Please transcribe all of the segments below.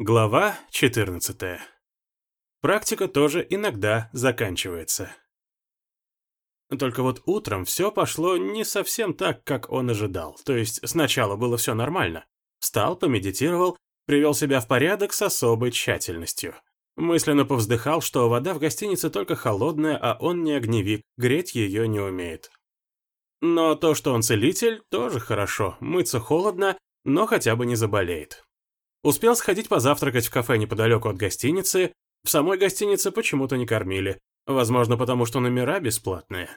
Глава 14. Практика тоже иногда заканчивается. Только вот утром все пошло не совсем так, как он ожидал. То есть сначала было все нормально. Встал, помедитировал, привел себя в порядок с особой тщательностью. Мысленно повздыхал, что вода в гостинице только холодная, а он не огневик, греть ее не умеет. Но то, что он целитель, тоже хорошо. Мыться холодно, но хотя бы не заболеет. Успел сходить позавтракать в кафе неподалеку от гостиницы. В самой гостинице почему-то не кормили. Возможно, потому что номера бесплатные.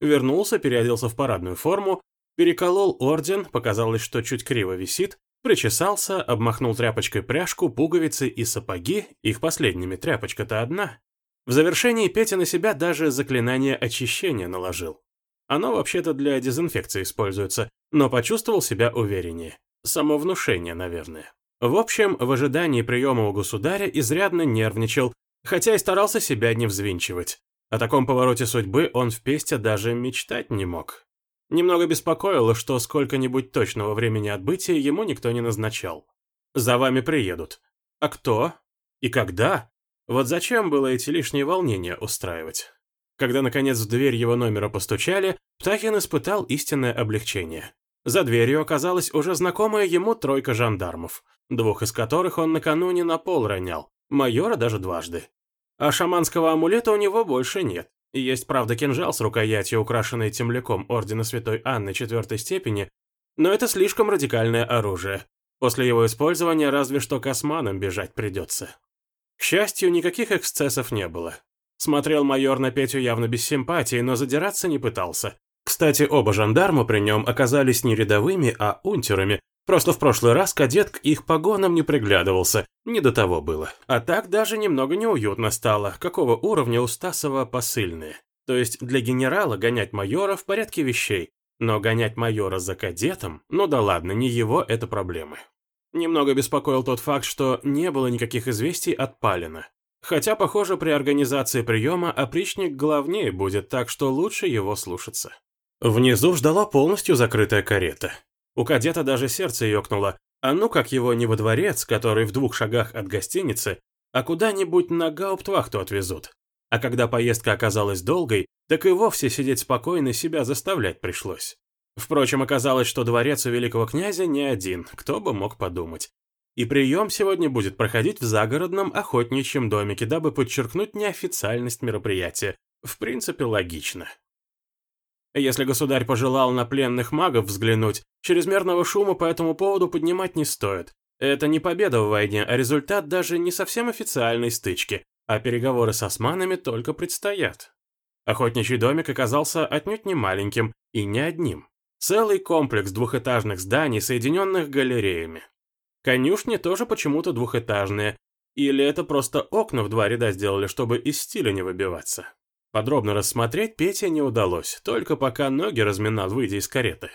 Вернулся, переоделся в парадную форму, переколол орден, показалось, что чуть криво висит, причесался, обмахнул тряпочкой пряжку, пуговицы и сапоги, их последними тряпочка-то одна. В завершении Петя на себя даже заклинание очищения наложил. Оно вообще-то для дезинфекции используется, но почувствовал себя увереннее. Самовнушение, наверное. В общем, в ожидании приема у государя изрядно нервничал, хотя и старался себя не взвинчивать. О таком повороте судьбы он в Песте даже мечтать не мог. Немного беспокоило, что сколько-нибудь точного времени отбытия ему никто не назначал. За вами приедут. А кто? И когда? Вот зачем было эти лишние волнения устраивать? Когда, наконец, в дверь его номера постучали, Птахин испытал истинное облегчение. За дверью оказалась уже знакомая ему тройка жандармов, двух из которых он накануне на пол ронял, майора даже дважды. А шаманского амулета у него больше нет. Есть, правда, кинжал с рукоятью, украшенной темляком Ордена Святой Анны четвертой степени, но это слишком радикальное оружие. После его использования разве что к османам бежать придется. К счастью, никаких эксцессов не было. Смотрел майор на Петю явно без симпатии, но задираться не пытался. Кстати, оба жандарма при нем оказались не рядовыми, а унтерами. Просто в прошлый раз кадет к их погонам не приглядывался, не до того было. А так даже немного неуютно стало, какого уровня у Стасова посыльные. То есть для генерала гонять майора в порядке вещей, но гонять майора за кадетом, ну да ладно, не его это проблемы. Немного беспокоил тот факт, что не было никаких известий от Палина. Хотя, похоже, при организации приема опричник главнее будет, так что лучше его слушаться. Внизу ждала полностью закрытая карета. У кадета даже сердце ёкнуло, а ну как его не во дворец, который в двух шагах от гостиницы, а куда-нибудь на гауптвахту отвезут. А когда поездка оказалась долгой, так и вовсе сидеть спокойно себя заставлять пришлось. Впрочем, оказалось, что дворец у великого князя не один, кто бы мог подумать. И прием сегодня будет проходить в загородном охотничьем домике, дабы подчеркнуть неофициальность мероприятия. В принципе, логично. Если государь пожелал на пленных магов взглянуть, чрезмерного шума по этому поводу поднимать не стоит. Это не победа в войне, а результат даже не совсем официальной стычки, а переговоры с османами только предстоят. Охотничий домик оказался отнюдь не маленьким и не одним. Целый комплекс двухэтажных зданий, соединенных галереями. Конюшни тоже почему-то двухэтажные, или это просто окна в два ряда сделали, чтобы из стиля не выбиваться. Подробно рассмотреть Пете не удалось, только пока ноги разминал, выйдя из кареты.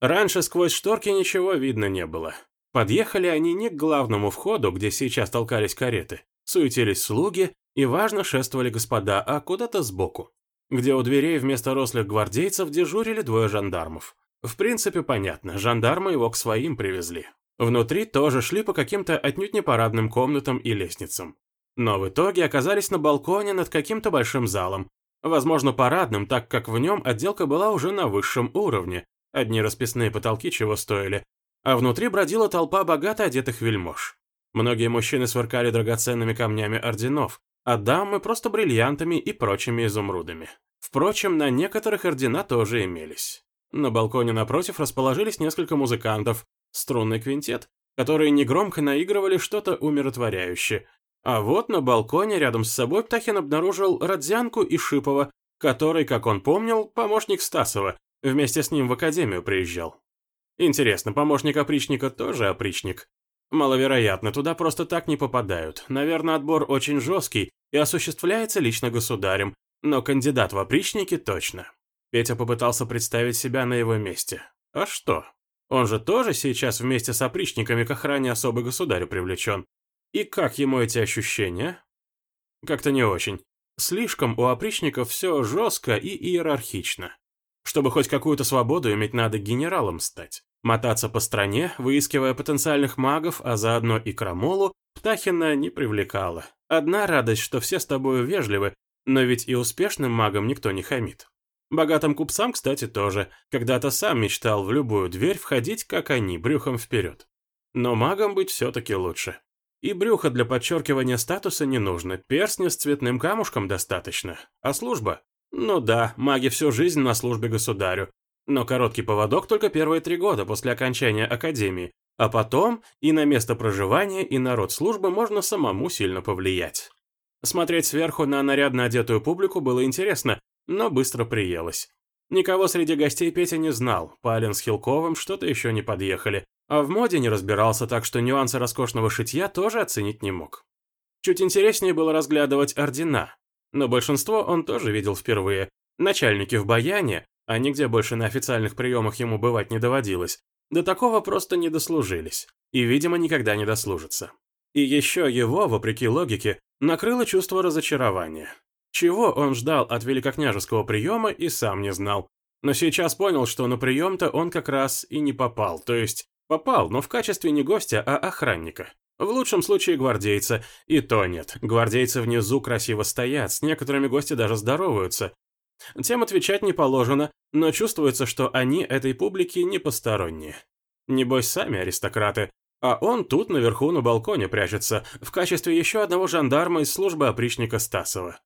Раньше сквозь шторки ничего видно не было. Подъехали они не к главному входу, где сейчас толкались кареты. Суетились слуги и важно шествовали господа, а куда-то сбоку, где у дверей вместо рослых гвардейцев дежурили двое жандармов. В принципе, понятно, жандармы его к своим привезли. Внутри тоже шли по каким-то отнюдь не парадным комнатам и лестницам. Но в итоге оказались на балконе над каким-то большим залом, возможно парадным, так как в нем отделка была уже на высшем уровне, одни расписные потолки чего стоили, а внутри бродила толпа богато одетых вельмож. Многие мужчины сверкали драгоценными камнями орденов, а дамы просто бриллиантами и прочими изумрудами. Впрочем, на некоторых ордена тоже имелись. На балконе напротив расположились несколько музыкантов, струнный квинтет, которые негромко наигрывали что-то умиротворяющее, а вот на балконе рядом с собой Птахин обнаружил Родзянку и Шипова, который, как он помнил, помощник Стасова, вместе с ним в академию приезжал. Интересно, помощник опричника тоже опричник? Маловероятно, туда просто так не попадают. Наверное, отбор очень жесткий и осуществляется лично государем, но кандидат в опричники точно. Петя попытался представить себя на его месте. А что? Он же тоже сейчас вместе с опричниками к охране особо государю привлечен. И как ему эти ощущения? Как-то не очень. Слишком у опричников все жестко и иерархично. Чтобы хоть какую-то свободу иметь, надо генералом стать. Мотаться по стране, выискивая потенциальных магов, а заодно и крамолу, Птахина не привлекала. Одна радость, что все с тобою вежливы, но ведь и успешным магам никто не хамит. Богатым купцам, кстати, тоже. Когда-то сам мечтал в любую дверь входить, как они, брюхом вперед. Но магом быть все-таки лучше. И брюха для подчеркивания статуса не нужно, перстня с цветным камушком достаточно. А служба? Ну да, маги всю жизнь на службе государю. Но короткий поводок только первые три года после окончания академии, а потом и на место проживания, и на род службы можно самому сильно повлиять. Смотреть сверху на нарядно одетую публику было интересно, но быстро приелось. Никого среди гостей Петя не знал, Палин с Хилковым что-то еще не подъехали, а в моде не разбирался, так что нюансы роскошного шитья тоже оценить не мог. Чуть интереснее было разглядывать ордена, но большинство он тоже видел впервые. Начальники в Баяне, а нигде больше на официальных приемах ему бывать не доводилось, до такого просто не дослужились, и, видимо, никогда не дослужатся. И еще его, вопреки логике, накрыло чувство разочарования. Чего он ждал от великокняжеского приема и сам не знал. Но сейчас понял, что на прием-то он как раз и не попал, то есть Попал, но в качестве не гостя, а охранника. В лучшем случае гвардейца, и то нет. Гвардейцы внизу красиво стоят, с некоторыми гости даже здороваются. Тем отвечать не положено, но чувствуется, что они этой публике не посторонние. Небось, сами аристократы. А он тут наверху на балконе прячется, в качестве еще одного жандарма из службы опричника Стасова.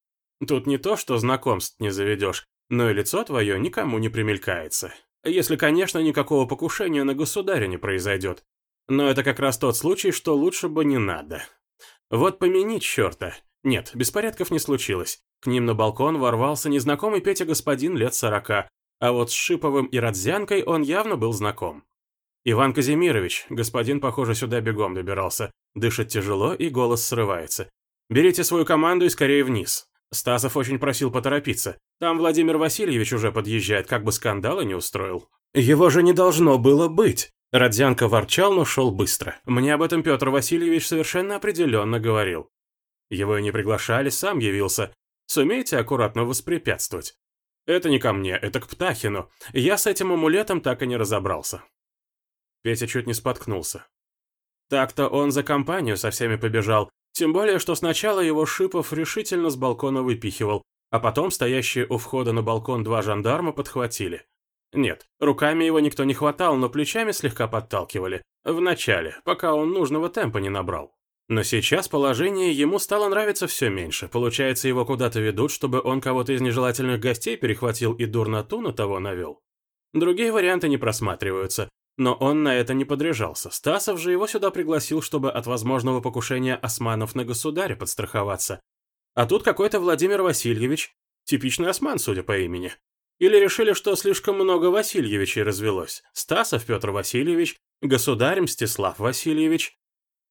Тут не то, что знакомств не заведешь, но и лицо твое никому не примелькается. Если, конечно, никакого покушения на государя не произойдет. Но это как раз тот случай, что лучше бы не надо. Вот помяни черта. Нет, беспорядков не случилось. К ним на балкон ворвался незнакомый Петя господин лет сорока, а вот с Шиповым и Родзянкой он явно был знаком. Иван Казимирович, господин, похоже, сюда бегом добирался, дышит тяжело и голос срывается. «Берите свою команду и скорее вниз. Стасов очень просил поторопиться. Там Владимир Васильевич уже подъезжает, как бы скандала не устроил. Его же не должно было быть. Родзянко ворчал, но шел быстро. Мне об этом Петр Васильевич совершенно определенно говорил. Его и не приглашали, сам явился. Сумейте аккуратно воспрепятствовать. Это не ко мне, это к Птахину. Я с этим амулетом так и не разобрался. Петя чуть не споткнулся. Так-то он за компанию со всеми побежал, тем более, что сначала его Шипов решительно с балкона выпихивал, а потом стоящие у входа на балкон два жандарма подхватили. Нет, руками его никто не хватал, но плечами слегка подталкивали. Вначале, пока он нужного темпа не набрал. Но сейчас положение ему стало нравиться все меньше. Получается, его куда-то ведут, чтобы он кого-то из нежелательных гостей перехватил и дурноту на того навел. Другие варианты не просматриваются. Но он на это не подряжался. Стасов же его сюда пригласил, чтобы от возможного покушения османов на государя подстраховаться. А тут какой-то Владимир Васильевич, типичный осман, судя по имени. Или решили, что слишком много Васильевичей развелось. Стасов Петр Васильевич, государь Мстислав Васильевич.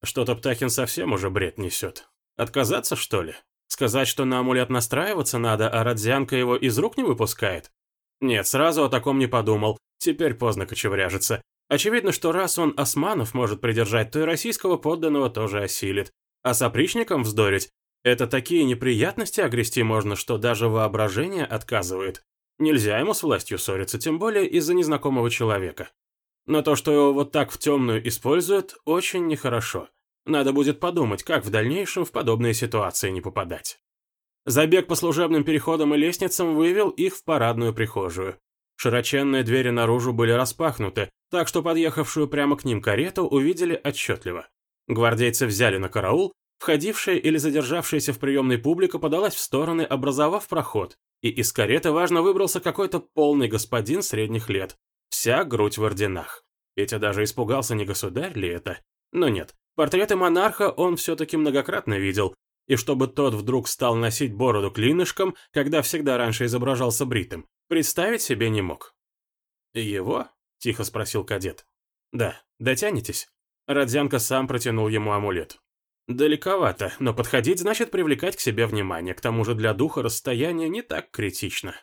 Что-то Птахин совсем уже бред несет. Отказаться, что ли? Сказать, что на амулет настраиваться надо, а Родзянка его из рук не выпускает? Нет, сразу о таком не подумал. Теперь поздно кочевряжется. Очевидно, что раз он османов может придержать, то и российского подданного тоже осилит. А с опричником вздорить – это такие неприятности огрести можно, что даже воображение отказывает. Нельзя ему с властью ссориться, тем более из-за незнакомого человека. Но то, что его вот так в темную используют, очень нехорошо. Надо будет подумать, как в дальнейшем в подобные ситуации не попадать. Забег по служебным переходам и лестницам вывел их в парадную прихожую. Широченные двери наружу были распахнуты, так что подъехавшую прямо к ним карету увидели отчетливо. Гвардейцы взяли на караул, входившая или задержавшаяся в приемной публика подалась в стороны, образовав проход, и из кареты важно выбрался какой-то полный господин средних лет, вся грудь в орденах. Петя даже испугался, не государь ли это. Но нет, портреты монарха он все-таки многократно видел, и чтобы тот вдруг стал носить бороду клинышком, когда всегда раньше изображался бритым, представить себе не мог. «Его?» – тихо спросил кадет. «Да, дотянетесь?» Родзянко сам протянул ему амулет. «Далековато, но подходить значит привлекать к себе внимание, к тому же для духа расстояние не так критично».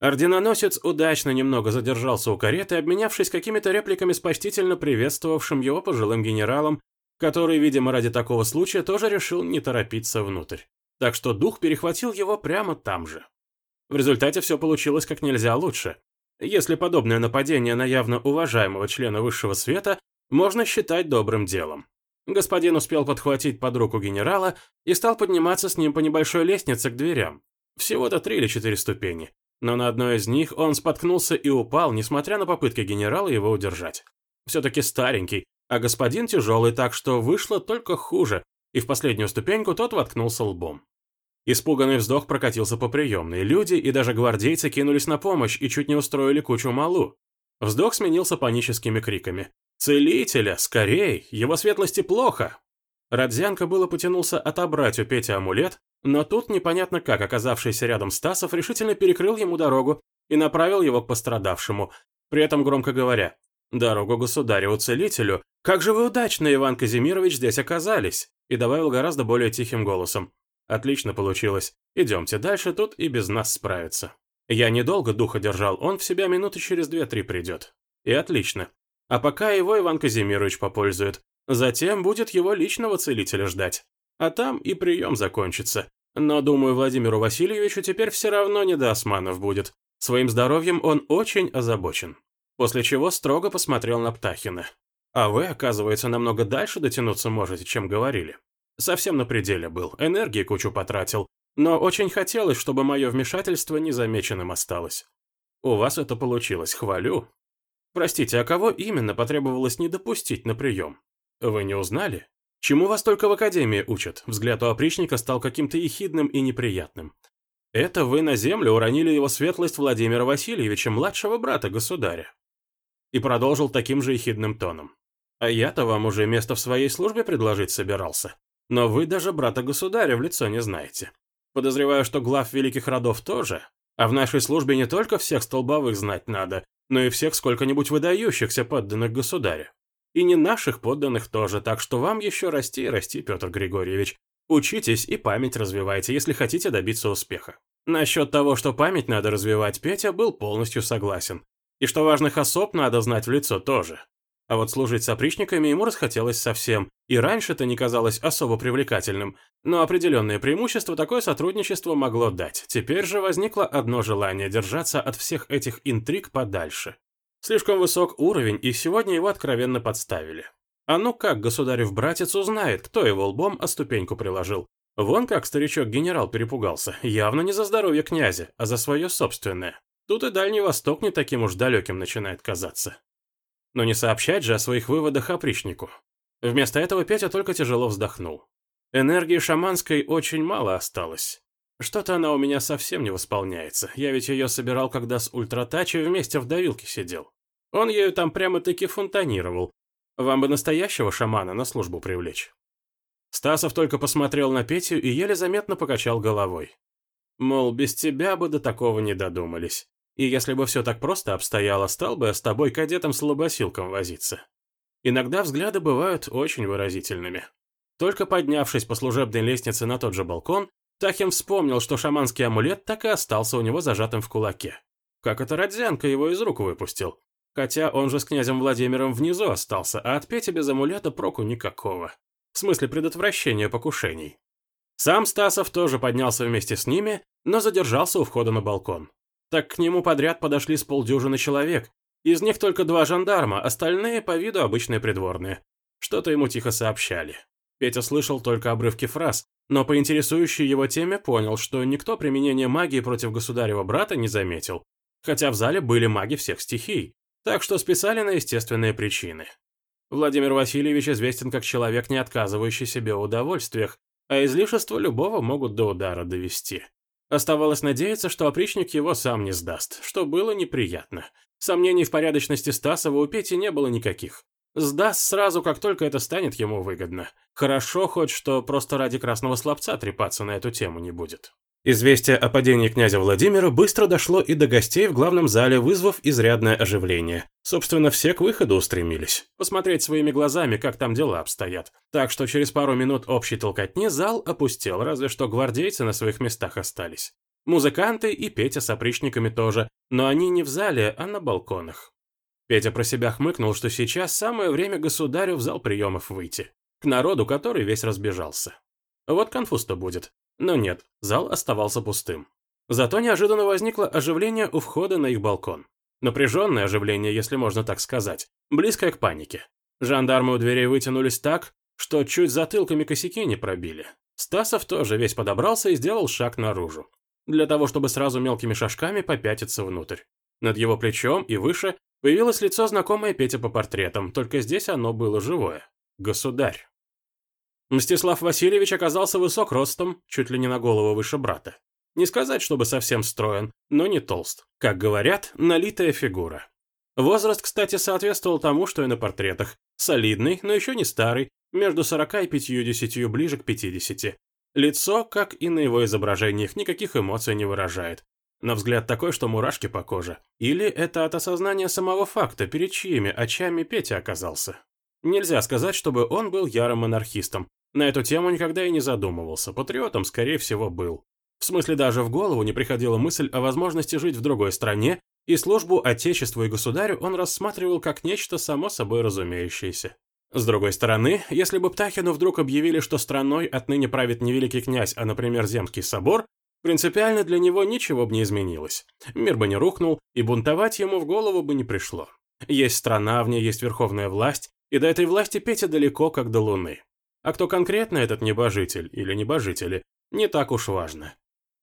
Орденоносец удачно немного задержался у кареты, обменявшись какими-то репликами с почтительно приветствовавшим его пожилым генералом, который, видимо, ради такого случая тоже решил не торопиться внутрь. Так что дух перехватил его прямо там же. В результате все получилось как нельзя лучше. Если подобное нападение на явно уважаемого члена высшего света можно считать добрым делом. Господин успел подхватить под руку генерала и стал подниматься с ним по небольшой лестнице к дверям. Всего-то три или четыре ступени. Но на одной из них он споткнулся и упал, несмотря на попытки генерала его удержать. Все-таки старенький, а господин тяжелый, так что вышло только хуже, и в последнюю ступеньку тот воткнулся лбом. Испуганный вздох прокатился по приемной. Люди и даже гвардейцы кинулись на помощь и чуть не устроили кучу малу. Вздох сменился паническими криками. «Целителя! Скорей! Его светлости плохо!» Родзянко было потянулся отобрать у Пети амулет, но тут непонятно как оказавшийся рядом Стасов решительно перекрыл ему дорогу и направил его к пострадавшему, при этом громко говоря «Дорогу государю-целителю! Как же вы удачно, Иван Казимирович, здесь оказались!» и добавил гораздо более тихим голосом «Отлично получилось. Идемте дальше, тут и без нас справится». Я недолго духа держал, он в себя минуты через две-три придет. И отлично. А пока его Иван Казимирович попользует. Затем будет его личного целителя ждать. А там и прием закончится. Но, думаю, Владимиру Васильевичу теперь все равно не до османов будет. Своим здоровьем он очень озабочен. После чего строго посмотрел на Птахина. А вы, оказывается, намного дальше дотянуться можете, чем говорили. Совсем на пределе был, энергии кучу потратил. Но очень хотелось, чтобы мое вмешательство незамеченным осталось. У вас это получилось, хвалю. Простите, а кого именно потребовалось не допустить на прием? Вы не узнали? Чему вас только в академии учат? Взгляд у опричника стал каким-то ехидным и неприятным. Это вы на землю уронили его светлость Владимира Васильевича, младшего брата государя. И продолжил таким же ехидным тоном. А я-то вам уже место в своей службе предложить собирался. Но вы даже брата государя в лицо не знаете. Подозреваю, что глав великих родов тоже. А в нашей службе не только всех столбовых знать надо, но и всех сколько-нибудь выдающихся подданных государя. И не наших подданных тоже, так что вам еще расти и расти, Петр Григорьевич. Учитесь и память развивайте, если хотите добиться успеха. Насчет того, что память надо развивать, Петя был полностью согласен. И что важных особ надо знать в лицо тоже. А вот служить с опричниками ему расхотелось совсем, и раньше это не казалось особо привлекательным, но определенное преимущество такое сотрудничество могло дать. Теперь же возникло одно желание держаться от всех этих интриг подальше. Слишком высок уровень, и сегодня его откровенно подставили. А ну как государев братец узнает, кто его лбом о ступеньку приложил? Вон как старичок-генерал перепугался, явно не за здоровье князя, а за свое собственное. Тут и Дальний Восток не таким уж далеким начинает казаться. Но не сообщать же о своих выводах опричнику. Вместо этого Петя только тяжело вздохнул. Энергии шаманской очень мало осталось. Что-то она у меня совсем не восполняется. Я ведь ее собирал, когда с ультратачей вместе в давилке сидел. Он ею там прямо-таки фонтанировал. Вам бы настоящего шамана на службу привлечь. Стасов только посмотрел на Петю и еле заметно покачал головой. Мол, без тебя бы до такого не додумались. И если бы все так просто обстояло, стал бы с тобой кадетом-слабосилком возиться. Иногда взгляды бывают очень выразительными. Только поднявшись по служебной лестнице на тот же балкон, Тахин вспомнил, что шаманский амулет так и остался у него зажатым в кулаке. Как это Родзянко его из рук выпустил. Хотя он же с князем Владимиром внизу остался, а от Пети без амулета проку никакого. В смысле предотвращения покушений. Сам Стасов тоже поднялся вместе с ними, но задержался у входа на балкон так к нему подряд подошли с полдюжины человек. Из них только два жандарма, остальные по виду обычные придворные. Что-то ему тихо сообщали. Петя слышал только обрывки фраз, но по интересующей его теме понял, что никто применения магии против государева брата не заметил, хотя в зале были маги всех стихий, так что списали на естественные причины. Владимир Васильевич известен как человек, не отказывающий себе в удовольствиях, а излишества любого могут до удара довести. Оставалось надеяться, что опричник его сам не сдаст, что было неприятно. Сомнений в порядочности Стасова у Пети не было никаких. Сдаст сразу, как только это станет ему выгодно. Хорошо хоть, что просто ради красного слабца трепаться на эту тему не будет. Известие о падении князя Владимира быстро дошло и до гостей в главном зале, вызвав изрядное оживление. Собственно, все к выходу устремились. Посмотреть своими глазами, как там дела обстоят. Так что через пару минут общей толкотни зал опустел, разве что гвардейцы на своих местах остались. Музыканты и Петя с опричниками тоже, но они не в зале, а на балконах. Петя про себя хмыкнул, что сейчас самое время государю в зал приемов выйти. К народу, который весь разбежался. Вот конфуз-то будет. Но нет, зал оставался пустым. Зато неожиданно возникло оживление у входа на их балкон. Напряженное оживление, если можно так сказать, близкое к панике. Жандармы у дверей вытянулись так, что чуть затылками косяки не пробили. Стасов тоже весь подобрался и сделал шаг наружу. Для того, чтобы сразу мелкими шажками попятиться внутрь. Над его плечом и выше появилось лицо знакомое Пете по портретам, только здесь оно было живое. Государь. Мстислав Васильевич оказался высок ростом, чуть ли не на голову выше брата. Не сказать, чтобы совсем строен, но не толст. Как говорят, налитая фигура. Возраст, кстати, соответствовал тому, что и на портретах. Солидный, но еще не старый, между 40 и 50, ближе к 50. Лицо, как и на его изображениях, никаких эмоций не выражает. На взгляд такой, что мурашки по коже. Или это от осознания самого факта, перед чьими очами Петя оказался. Нельзя сказать, чтобы он был ярым монархистом. На эту тему никогда и не задумывался. Патриотом, скорее всего, был. В смысле, даже в голову не приходила мысль о возможности жить в другой стране, и службу Отечеству и Государю он рассматривал как нечто само собой разумеющееся. С другой стороны, если бы Птахину вдруг объявили, что страной отныне правит не великий князь, а, например, Земский собор, принципиально для него ничего бы не изменилось. Мир бы не рухнул, и бунтовать ему в голову бы не пришло. Есть страна, в ней есть верховная власть, и до этой власти Петя далеко, как до Луны. А кто конкретно этот небожитель или небожители, не так уж важно.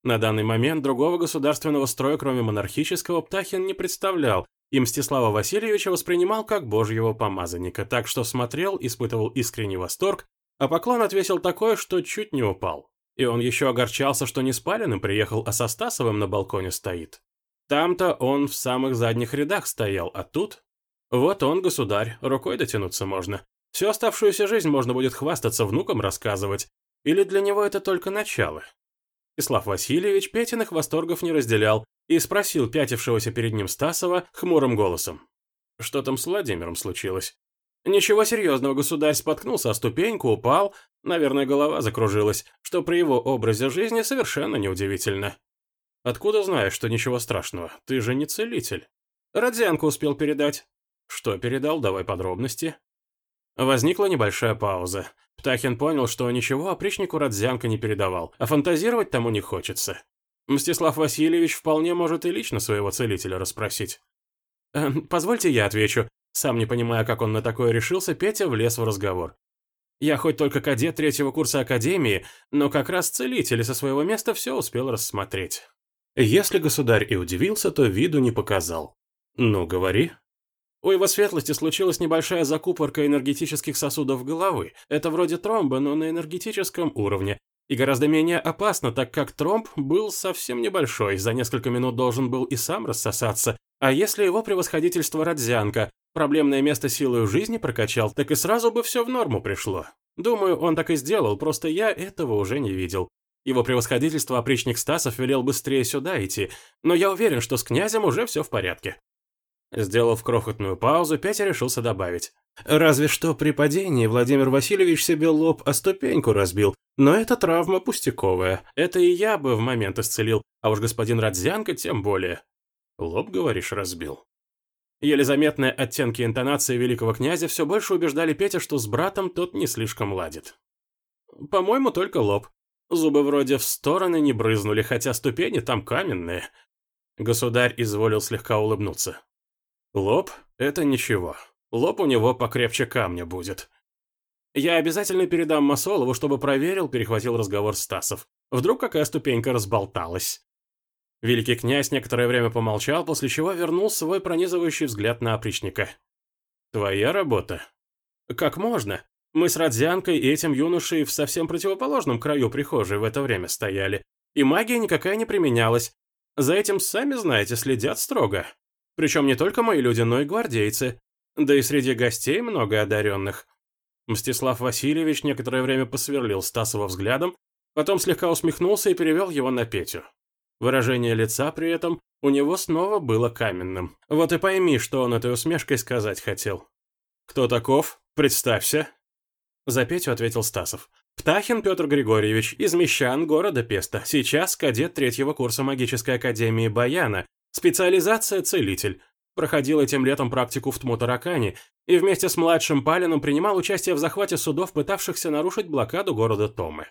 На данный момент другого государственного строя, кроме монархического, Птахин не представлял, и Мстислава Васильевича воспринимал как божьего помазанника, так что смотрел, испытывал искренний восторг, а поклон отвесил такое, что чуть не упал. И он еще огорчался, что не с Палиным приехал, а со Стасовым на балконе стоит. Там-то он в самых задних рядах стоял, а тут... Вот он, государь, рукой дотянуться можно. Всю оставшуюся жизнь можно будет хвастаться внукам рассказывать. Или для него это только начало? Ислав Васильевич Петиных восторгов не разделял и спросил пятившегося перед ним Стасова хмурым голосом. Что там с Владимиром случилось? Ничего серьезного, государь споткнулся о ступеньку, упал, наверное, голова закружилась, что при его образе жизни совершенно неудивительно. Откуда знаешь, что ничего страшного? Ты же не целитель. Родзянку успел передать. Что передал, давай подробности. Возникла небольшая пауза. Птахин понял, что ничего опричнику Родзянко не передавал, а фантазировать тому не хочется. Мстислав Васильевич вполне может и лично своего целителя расспросить. «Э, «Позвольте я отвечу». Сам не понимая, как он на такое решился, Петя влез в разговор. «Я хоть только кадет третьего курса Академии, но как раз целитель со своего места все успел рассмотреть». Если государь и удивился, то виду не показал. «Ну, говори», у его светлости случилась небольшая закупорка энергетических сосудов головы. Это вроде тромба, но на энергетическом уровне. И гораздо менее опасно, так как тромб был совсем небольшой, за несколько минут должен был и сам рассосаться. А если его превосходительство Родзянко проблемное место силой жизни прокачал, так и сразу бы все в норму пришло. Думаю, он так и сделал, просто я этого уже не видел. Его превосходительство опричник Стасов велел быстрее сюда идти, но я уверен, что с князем уже все в порядке. Сделав крохотную паузу, Петя решился добавить. Разве что при падении Владимир Васильевич себе лоб о ступеньку разбил, но это травма пустяковая. Это и я бы в момент исцелил, а уж господин Радзянко тем более. Лоб, говоришь, разбил. Еле заметные оттенки интонации великого князя все больше убеждали Петя, что с братом тот не слишком ладит. По-моему, только лоб. Зубы вроде в стороны не брызнули, хотя ступени там каменные. Государь изволил слегка улыбнуться. Лоб — это ничего. Лоб у него покрепче камня будет. Я обязательно передам Масолову, чтобы проверил, перехватил разговор Стасов. Вдруг какая ступенька разболталась. Великий князь некоторое время помолчал, после чего вернул свой пронизывающий взгляд на опричника. «Твоя работа?» «Как можно? Мы с Радзянкой и этим юношей в совсем противоположном краю прихожей в это время стояли, и магия никакая не применялась. За этим, сами знаете, следят строго. Причем не только мои люди, но и гвардейцы. Да и среди гостей много одаренных. Мстислав Васильевич некоторое время посверлил Стасова взглядом, потом слегка усмехнулся и перевел его на Петю. Выражение лица при этом у него снова было каменным. Вот и пойми, что он этой усмешкой сказать хотел. «Кто таков? Представься!» За Петю ответил Стасов. «Птахин Петр Григорьевич, из Мещан города Песта, сейчас кадет третьего курса магической академии Баяна, Специализация «Целитель». Проходил этим летом практику в Тмутаракане и вместе с младшим Палином принимал участие в захвате судов, пытавшихся нарушить блокаду города Томы.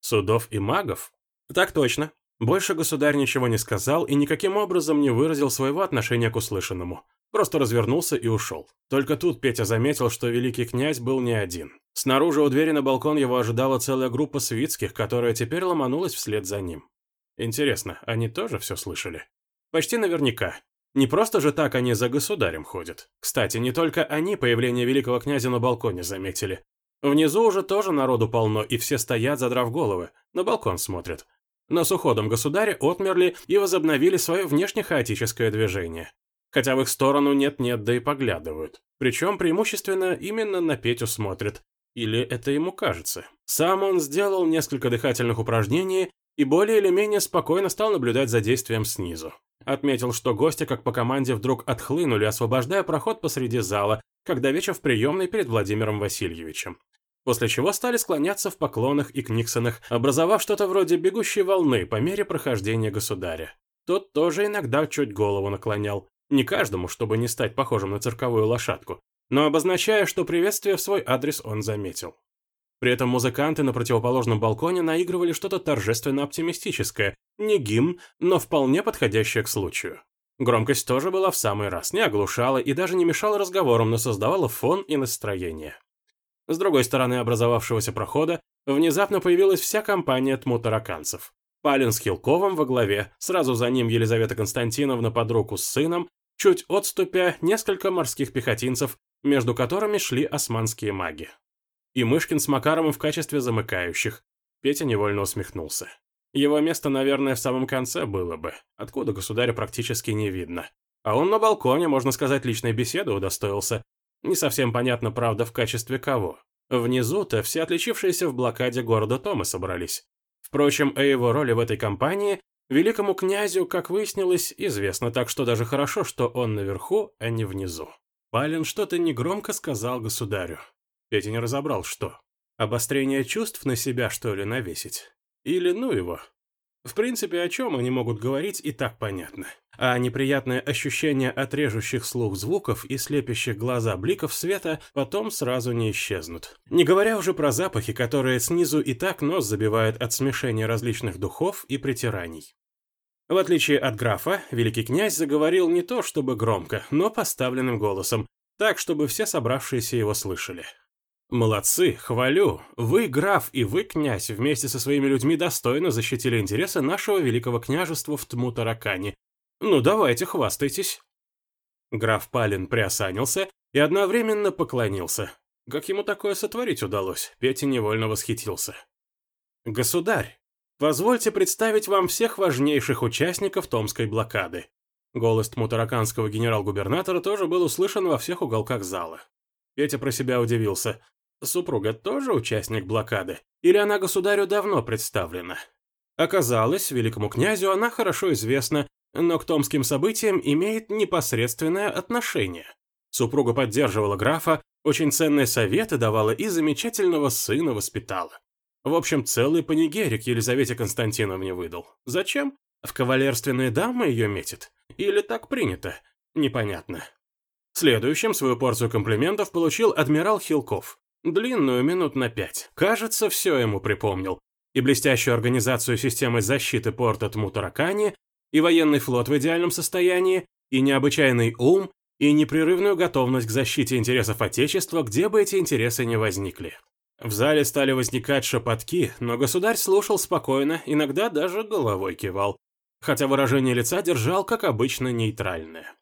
Судов и магов? Так точно. Больше государь ничего не сказал и никаким образом не выразил своего отношения к услышанному. Просто развернулся и ушел. Только тут Петя заметил, что великий князь был не один. Снаружи у двери на балкон его ожидала целая группа свитских, которая теперь ломанулась вслед за ним. Интересно, они тоже все слышали? Почти наверняка. Не просто же так они за государем ходят. Кстати, не только они появление великого князя на балконе заметили. Внизу уже тоже народу полно, и все стоят, задрав головы, на балкон смотрят. Но с уходом государя отмерли и возобновили свое внешне хаотическое движение. Хотя в их сторону нет-нет, да и поглядывают. Причем преимущественно именно на Петю смотрят. Или это ему кажется. Сам он сделал несколько дыхательных упражнений и более или менее спокойно стал наблюдать за действием снизу. Отметил, что гости, как по команде, вдруг отхлынули, освобождая проход посреди зала, когда вечер в приемной перед Владимиром Васильевичем. После чего стали склоняться в поклонах и книксонах, образовав что-то вроде бегущей волны по мере прохождения государя. Тот тоже иногда чуть голову наклонял. Не каждому, чтобы не стать похожим на цирковую лошадку, но обозначая, что приветствие в свой адрес он заметил. При этом музыканты на противоположном балконе наигрывали что-то торжественно оптимистическое, не гимн, но вполне подходящее к случаю. Громкость тоже была в самый раз, не оглушала и даже не мешала разговорам, но создавала фон и настроение. С другой стороны образовавшегося прохода внезапно появилась вся компания тмутараканцев. Палин с Хилковым во главе, сразу за ним Елизавета Константиновна под руку с сыном, чуть отступя несколько морских пехотинцев, между которыми шли османские маги и Мышкин с Макаровым в качестве замыкающих. Петя невольно усмехнулся. Его место, наверное, в самом конце было бы, откуда государя практически не видно. А он на балконе, можно сказать, личной беседы удостоился. Не совсем понятно, правда, в качестве кого. Внизу-то все отличившиеся в блокаде города Тома собрались. Впрочем, о его роли в этой кампании великому князю, как выяснилось, известно, так что даже хорошо, что он наверху, а не внизу. Палин что-то негромко сказал государю. Петя не разобрал, что. Обострение чувств на себя, что ли, навесить? Или ну его? В принципе, о чем они могут говорить, и так понятно. А неприятное ощущение от режущих слух звуков и слепящих глаза бликов света потом сразу не исчезнут. Не говоря уже про запахи, которые снизу и так нос забивают от смешения различных духов и притираний. В отличие от графа, великий князь заговорил не то чтобы громко, но поставленным голосом, так, чтобы все собравшиеся его слышали. Молодцы, хвалю. Вы, граф, и вы, князь, вместе со своими людьми достойно защитили интересы нашего великого княжества в Тмутаракане. Ну, давайте, хвастайтесь. Граф Палин приосанился и одновременно поклонился. Как ему такое сотворить удалось, Петя невольно восхитился. «Государь, позвольте представить вам всех важнейших участников Томской блокады». Голос тмутараканского генерал-губернатора тоже был услышан во всех уголках зала. Петя про себя удивился. Супруга тоже участник блокады? Или она государю давно представлена? Оказалось, великому князю она хорошо известна, но к томским событиям имеет непосредственное отношение. Супруга поддерживала графа, очень ценные советы давала и замечательного сына воспитала. В общем, целый панигерик Елизавете Константиновне выдал. Зачем? В кавалерственные дамы ее метит? Или так принято? Непонятно. Следующим свою порцию комплиментов получил адмирал Хилков. Длинную минут на пять. Кажется, все ему припомнил. И блестящую организацию системы защиты порта Тмутаракани, и военный флот в идеальном состоянии, и необычайный ум, и непрерывную готовность к защите интересов Отечества, где бы эти интересы не возникли. В зале стали возникать шепотки, но государь слушал спокойно, иногда даже головой кивал, хотя выражение лица держал, как обычно, нейтральное.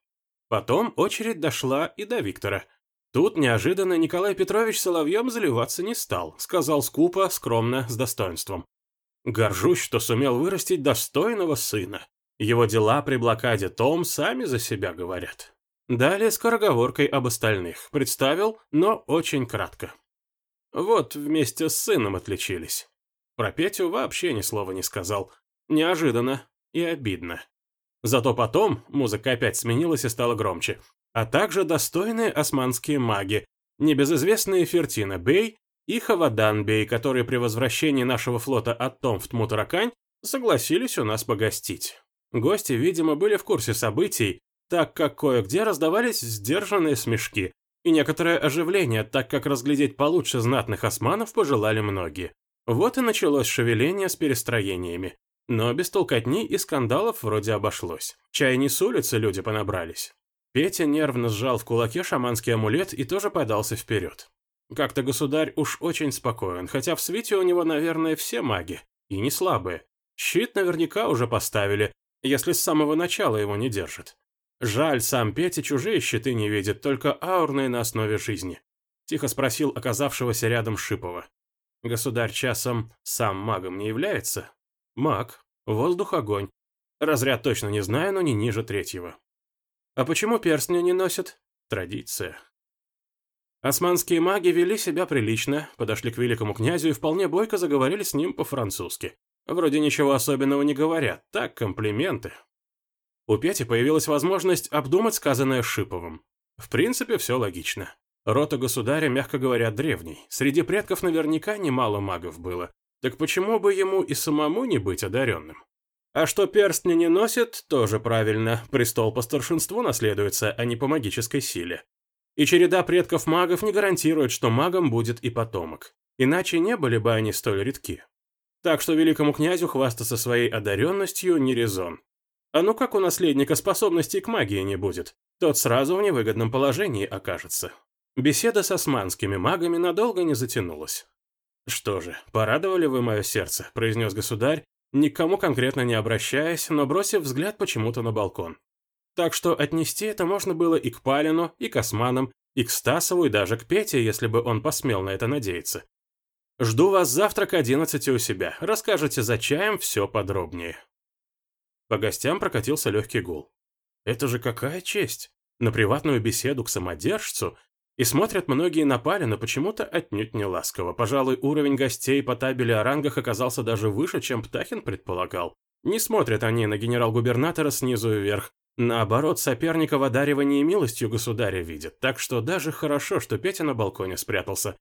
Потом очередь дошла и до Виктора – Тут неожиданно Николай Петрович Соловьем заливаться не стал, сказал скупо, скромно, с достоинством. «Горжусь, что сумел вырастить достойного сына. Его дела при блокаде Том сами за себя говорят». Далее скороговоркой об остальных. Представил, но очень кратко. Вот вместе с сыном отличились. Про Петю вообще ни слова не сказал. Неожиданно и обидно. Зато потом музыка опять сменилась и стала громче а также достойные османские маги, небезызвестные Фертина Бей и Хавадан Бей, которые при возвращении нашего флота от Том в Тмутаракань согласились у нас погостить. Гости, видимо, были в курсе событий, так как кое-где раздавались сдержанные смешки и некоторое оживление, так как разглядеть получше знатных османов пожелали многие. Вот и началось шевеление с перестроениями. Но без толкотни и скандалов вроде обошлось. Чай не с улицы люди понабрались. Петя нервно сжал в кулаке шаманский амулет и тоже подался вперед. Как-то государь уж очень спокоен, хотя в свите у него, наверное, все маги, и не слабые. Щит наверняка уже поставили, если с самого начала его не держат. Жаль, сам Петя чужие щиты не видит, только аурные на основе жизни. Тихо спросил оказавшегося рядом Шипова. Государь часом сам магом не является? Маг. Воздух-огонь. Разряд точно не знаю, но не ниже третьего. А почему перстня не носят? Традиция. Османские маги вели себя прилично, подошли к великому князю и вполне бойко заговорили с ним по-французски. Вроде ничего особенного не говорят, так комплименты. У Пети появилась возможность обдумать сказанное Шиповым. В принципе, все логично. Рота государя, мягко говоря, древний. Среди предков наверняка немало магов было. Так почему бы ему и самому не быть одаренным? А что перстни не носит, тоже правильно. Престол по старшинству наследуется, а не по магической силе. И череда предков-магов не гарантирует, что магом будет и потомок. Иначе не были бы они столь редки. Так что великому князю хвастаться своей одаренностью не резон. А ну как у наследника способностей к магии не будет, тот сразу в невыгодном положении окажется. Беседа с османскими магами надолго не затянулась. «Что же, порадовали вы мое сердце», – произнес государь, никому конкретно не обращаясь, но бросив взгляд почему-то на балкон. Так что отнести это можно было и к Палину, и к Османам, и к Стасову, и даже к Пете, если бы он посмел на это надеяться. «Жду вас завтра к одиннадцати у себя. Расскажете за чаем все подробнее». По гостям прокатился легкий гул. «Это же какая честь! На приватную беседу к самодержцу и смотрят многие на Палина почему-то отнюдь не ласково. Пожалуй, уровень гостей по табели о рангах оказался даже выше, чем Птахин предполагал. Не смотрят они на генерал-губернатора снизу вверх. Наоборот, соперника в одаривании милостью государя видят. Так что даже хорошо, что Петя на балконе спрятался.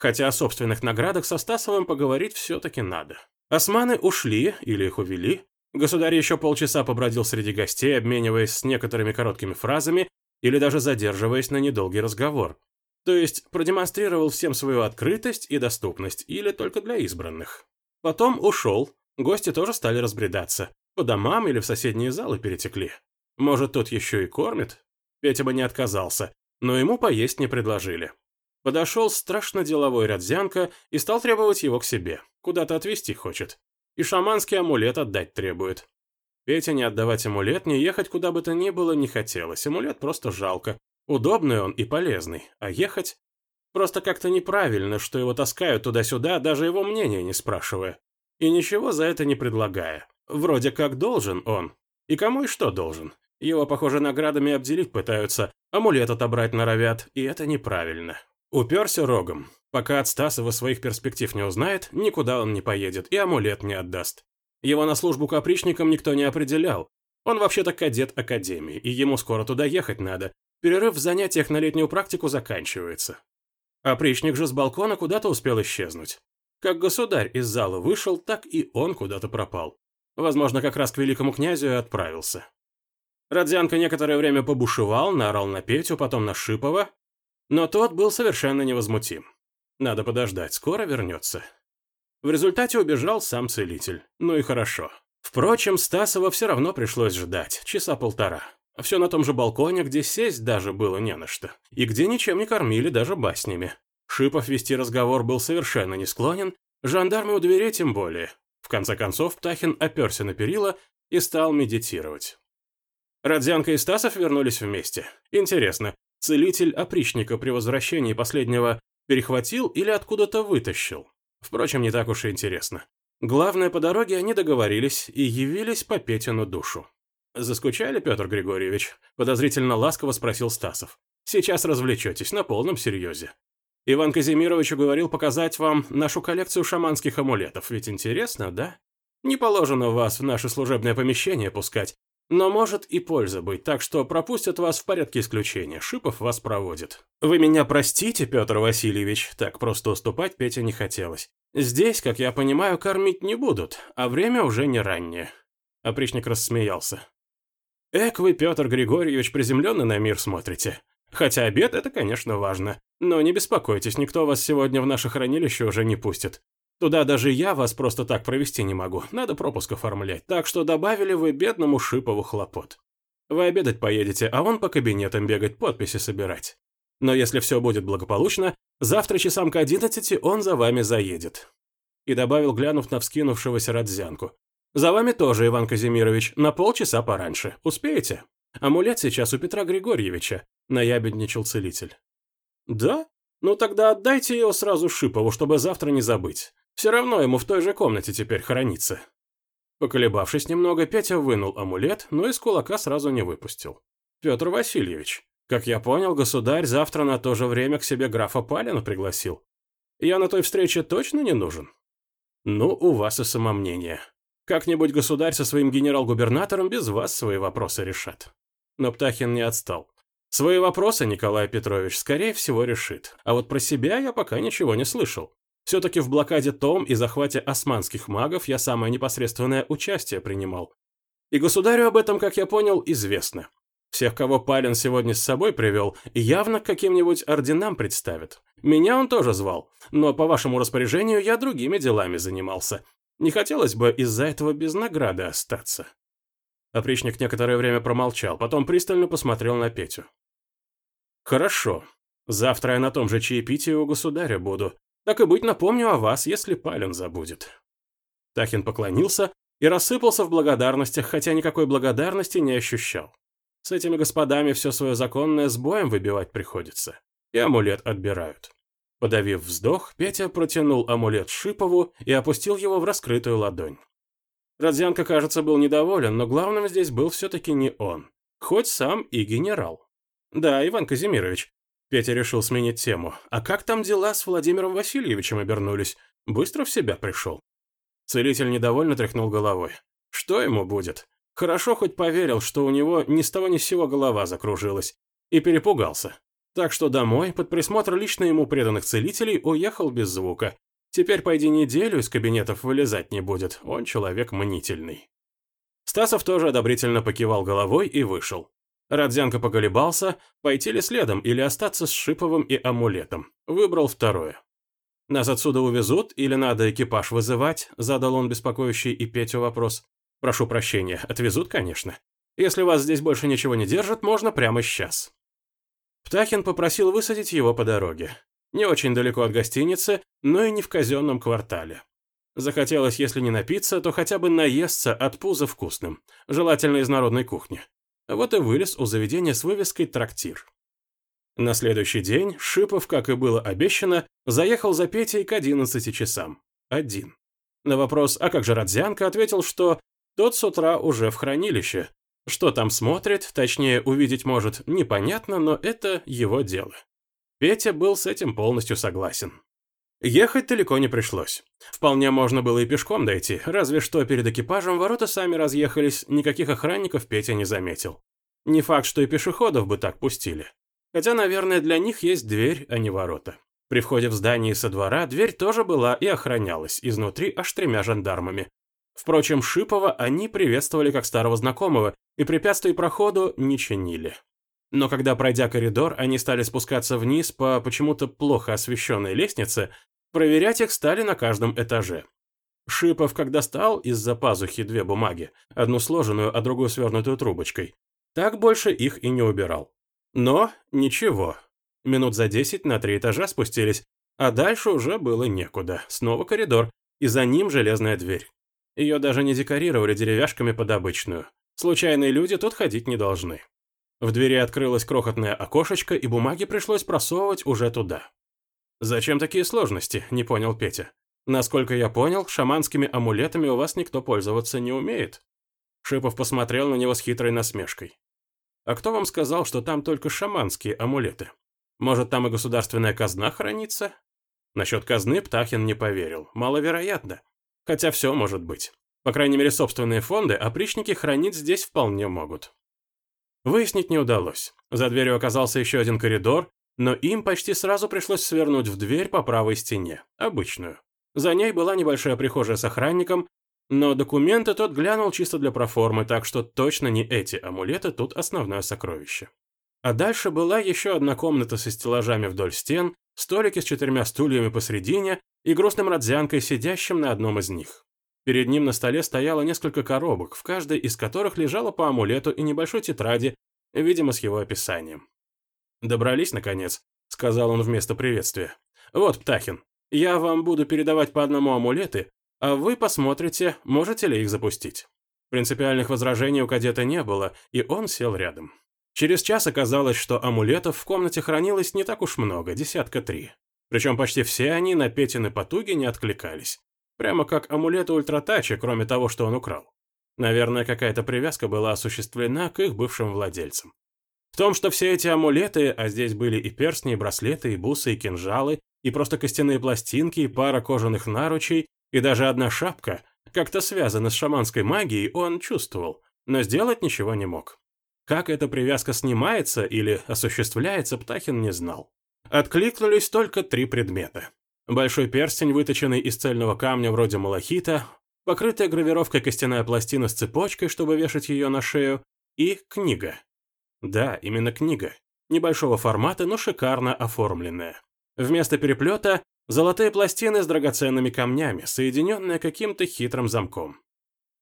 Хотя о собственных наградах со Стасовым поговорить все-таки надо. Османы ушли, или их увели. Государь еще полчаса побродил среди гостей, обмениваясь с некоторыми короткими фразами, или даже задерживаясь на недолгий разговор. То есть продемонстрировал всем свою открытость и доступность, или только для избранных. Потом ушел, гости тоже стали разбредаться. По домам или в соседние залы перетекли. Может, тот еще и кормит? Петя бы не отказался, но ему поесть не предложили. Подошел страшно деловой Радзянко и стал требовать его к себе. Куда-то отвезти хочет. И шаманский амулет отдать требует. Пете не отдавать амулет, не ехать куда бы то ни было не хотелось. Амулет просто жалко. Удобный он и полезный. А ехать? Просто как-то неправильно, что его таскают туда-сюда, даже его мнения не спрашивая. И ничего за это не предлагая. Вроде как должен он. И кому и что должен. Его, похоже, наградами обделить пытаются, амулет отобрать норовят, и это неправильно. Уперся рогом. Пока от Стасова своих перспектив не узнает, никуда он не поедет и амулет не отдаст. Его на службу капричникам никто не определял. Он вообще-то кадет академии, и ему скоро туда ехать надо. Перерыв в занятиях на летнюю практику заканчивается. Опричник же с балкона куда-то успел исчезнуть. Как государь из зала вышел, так и он куда-то пропал. Возможно, как раз к великому князю и отправился. Родзянко некоторое время побушевал, наорал на Петю, потом на Шипова, но тот был совершенно невозмутим. Надо подождать, скоро вернется. В результате убежал сам целитель. Ну и хорошо. Впрочем, Стасова все равно пришлось ждать, часа полтора. Все на том же балконе, где сесть даже было не на что. И где ничем не кормили даже баснями. Шипов вести разговор был совершенно не склонен, жандармы у дверей тем более. В конце концов, Птахин оперся на перила и стал медитировать. Родзянка и Стасов вернулись вместе. Интересно, целитель опричника при возвращении последнего перехватил или откуда-то вытащил? Впрочем, не так уж и интересно. Главное, по дороге они договорились и явились по Петину душу. «Заскучали, Петр Григорьевич?» – подозрительно ласково спросил Стасов. «Сейчас развлечетесь, на полном серьезе. Иван Казимирович уговорил показать вам нашу коллекцию шаманских амулетов, ведь интересно, да? Не положено вас в наше служебное помещение пускать, но может и польза быть, так что пропустят вас в порядке исключения, Шипов вас проводит. Вы меня простите, Петр Васильевич, так просто уступать Пете не хотелось. Здесь, как я понимаю, кормить не будут, а время уже не раннее. Опричник рассмеялся. Эк вы, Петр Григорьевич, приземленно на мир смотрите. Хотя обед это, конечно, важно. Но не беспокойтесь, никто вас сегодня в наше хранилище уже не пустит. Туда даже я вас просто так провести не могу, надо пропуск оформлять, так что добавили вы бедному Шипову хлопот. Вы обедать поедете, а он по кабинетам бегать, подписи собирать. Но если все будет благополучно, завтра часам к одиннадцати он за вами заедет». И добавил, глянув на вскинувшегося Родзянку. «За вами тоже, Иван Казимирович, на полчаса пораньше. Успеете? Амулет сейчас у Петра Григорьевича», — наябедничал целитель. «Да? Ну тогда отдайте его сразу Шипову, чтобы завтра не забыть. Все равно ему в той же комнате теперь хранится». Поколебавшись немного, Петя вынул амулет, но из кулака сразу не выпустил. «Петр Васильевич, как я понял, государь завтра на то же время к себе графа Палина пригласил. Я на той встрече точно не нужен?» «Ну, у вас и самомнение. Как-нибудь государь со своим генерал-губернатором без вас свои вопросы решат». Но Птахин не отстал. «Свои вопросы Николай Петрович, скорее всего, решит. А вот про себя я пока ничего не слышал. Все-таки в блокаде Том и захвате османских магов я самое непосредственное участие принимал. И государю об этом, как я понял, известно. Всех, кого Палин сегодня с собой привел, явно к каким-нибудь орденам представит. Меня он тоже звал, но по вашему распоряжению я другими делами занимался. Не хотелось бы из-за этого без награды остаться». Опричник некоторое время промолчал, потом пристально посмотрел на Петю. «Хорошо. Завтра я на том же чаепитии у государя буду. Так и быть, напомню о вас, если Палин забудет». Тахин поклонился и рассыпался в благодарностях, хотя никакой благодарности не ощущал. С этими господами все свое законное с боем выбивать приходится. И амулет отбирают. Подавив вздох, Петя протянул амулет Шипову и опустил его в раскрытую ладонь. Родзянко, кажется, был недоволен, но главным здесь был все-таки не он. Хоть сам и генерал. Да, Иван Казимирович, Петя решил сменить тему. А как там дела с Владимиром Васильевичем обернулись? Быстро в себя пришел. Целитель недовольно тряхнул головой. Что ему будет? Хорошо хоть поверил, что у него ни с того ни с сего голова закружилась. И перепугался. Так что домой, под присмотр лично ему преданных целителей, уехал без звука. Теперь пойди неделю из кабинетов вылезать не будет, он человек мнительный. Стасов тоже одобрительно покивал головой и вышел. Родзянко поколебался, пойти ли следом или остаться с Шиповым и амулетом. Выбрал второе. «Нас отсюда увезут или надо экипаж вызывать?» – задал он беспокоящий и Петю вопрос. «Прошу прощения, отвезут, конечно. Если вас здесь больше ничего не держит, можно прямо сейчас». Птахин попросил высадить его по дороге. Не очень далеко от гостиницы, но и не в казенном квартале. Захотелось, если не напиться, то хотя бы наесться от пуза вкусным, желательно из народной кухни. Вот и вылез у заведения с вывеской «Трактир». На следующий день Шипов, как и было обещано, заехал за Петей к 11 часам. Один. На вопрос «А как же Родзянка?» ответил, что тот с утра уже в хранилище. Что там смотрит, точнее увидеть может, непонятно, но это его дело. Петя был с этим полностью согласен. Ехать далеко не пришлось. Вполне можно было и пешком дойти, разве что перед экипажем ворота сами разъехались, никаких охранников Петя не заметил. Не факт, что и пешеходов бы так пустили. Хотя, наверное, для них есть дверь, а не ворота. При входе в здание со двора дверь тоже была и охранялась, изнутри аж тремя жандармами. Впрочем, Шипова они приветствовали как старого знакомого и препятствий проходу не чинили. Но когда, пройдя коридор, они стали спускаться вниз по почему-то плохо освещенной лестнице, проверять их стали на каждом этаже. Шипов, когда стал из-за пазухи две бумаги, одну сложенную, а другую свернутую трубочкой, так больше их и не убирал. Но ничего. Минут за десять на три этажа спустились, а дальше уже было некуда. Снова коридор, и за ним железная дверь. Ее даже не декорировали деревяшками под обычную. Случайные люди тут ходить не должны. В двери открылось крохотное окошечко, и бумаги пришлось просовывать уже туда. «Зачем такие сложности?» – не понял Петя. «Насколько я понял, шаманскими амулетами у вас никто пользоваться не умеет». Шипов посмотрел на него с хитрой насмешкой. «А кто вам сказал, что там только шаманские амулеты? Может, там и государственная казна хранится?» Насчет казны Птахин не поверил. Маловероятно. Хотя все может быть. По крайней мере, собственные фонды опричники хранить здесь вполне могут. Выяснить не удалось. За дверью оказался еще один коридор, но им почти сразу пришлось свернуть в дверь по правой стене, обычную. За ней была небольшая прихожая с охранником, но документы тот глянул чисто для проформы, так что точно не эти амулеты тут основное сокровище. А дальше была еще одна комната со стеллажами вдоль стен, столики с четырьмя стульями посредине и грустным родзянкой, сидящим на одном из них. Перед ним на столе стояло несколько коробок, в каждой из которых лежало по амулету и небольшой тетради, видимо, с его описанием. «Добрались, наконец», — сказал он вместо приветствия. «Вот, Птахин, я вам буду передавать по одному амулеты, а вы посмотрите, можете ли их запустить». Принципиальных возражений у кадета не было, и он сел рядом. Через час оказалось, что амулетов в комнате хранилось не так уж много, десятка три. Причем почти все они на Петины потуги не откликались. Прямо как амулеты ультратача, кроме того, что он украл. Наверное, какая-то привязка была осуществлена к их бывшим владельцам. В том, что все эти амулеты, а здесь были и перстни, и браслеты, и бусы, и кинжалы, и просто костяные пластинки, и пара кожаных наручей, и даже одна шапка, как-то связаны с шаманской магией, он чувствовал, но сделать ничего не мог. Как эта привязка снимается или осуществляется, Птахин не знал. Откликнулись только три предмета. Большой перстень, выточенный из цельного камня вроде малахита, покрытая гравировкой костяная пластина с цепочкой, чтобы вешать ее на шею, и книга. Да, именно книга. Небольшого формата, но шикарно оформленная. Вместо переплета – золотые пластины с драгоценными камнями, соединенные каким-то хитрым замком.